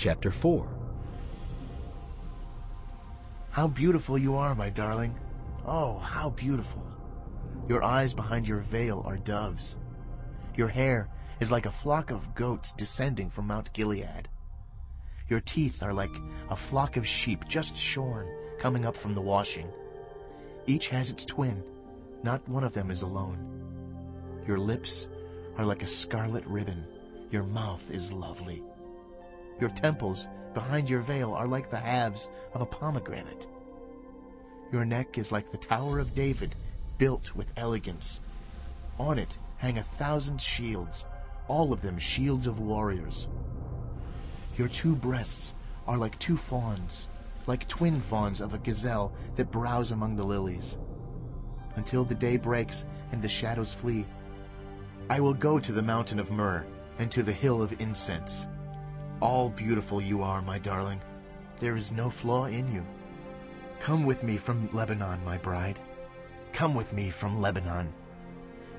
chapter 4. How beautiful you are, my darling. Oh, how beautiful. Your eyes behind your veil are doves. Your hair is like a flock of goats descending from Mount Gilead. Your teeth are like a flock of sheep just shorn, coming up from the washing. Each has its twin. Not one of them is alone. Your lips are like a scarlet ribbon. Your mouth is lovely. Your temples behind your veil are like the halves of a pomegranate. Your neck is like the Tower of David, built with elegance. On it hang a thousand shields, all of them shields of warriors. Your two breasts are like two fawns, like twin fawns of a gazelle that browse among the lilies. Until the day breaks and the shadows flee, I will go to the mountain of myrrh and to the hill of incense. All beautiful you are, my darling. There is no flaw in you. Come with me from Lebanon, my bride. Come with me from Lebanon.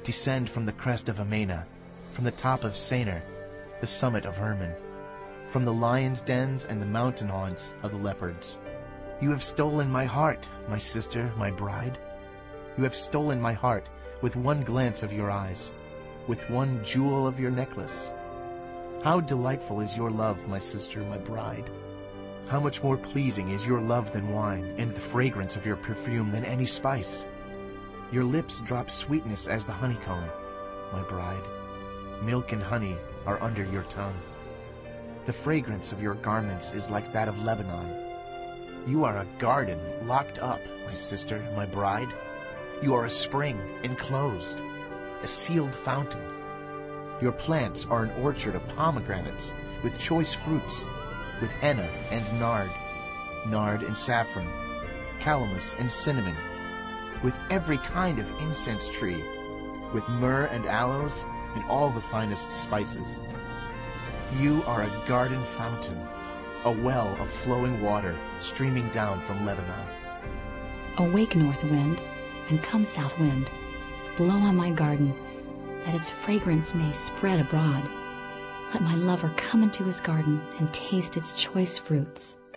Descend from the crest of Amana, from the top of Senir, the summit of Hermon, from the lions' dens and the mountain haunts of the leopards. You have stolen my heart, my sister, my bride. You have stolen my heart with one glance of your eyes, with one jewel of your necklace. How delightful is your love, my sister, my bride. How much more pleasing is your love than wine, and the fragrance of your perfume than any spice. Your lips drop sweetness as the honeycomb, my bride. Milk and honey are under your tongue. The fragrance of your garments is like that of Lebanon. You are a garden locked up, my sister, my bride. You are a spring enclosed, a sealed fountain. Your plants are an orchard of pomegranates with choice fruits, with henna and nard, nard and saffron, calamus and cinnamon, with every kind of incense tree, with myrrh and aloes and all the finest spices. You are a garden fountain, a well of flowing water streaming down from Lebanon. Awake, north wind, and come, south wind. Blow on my garden, that its fragrance may spread abroad. Let my lover come into his garden and taste its choice fruits.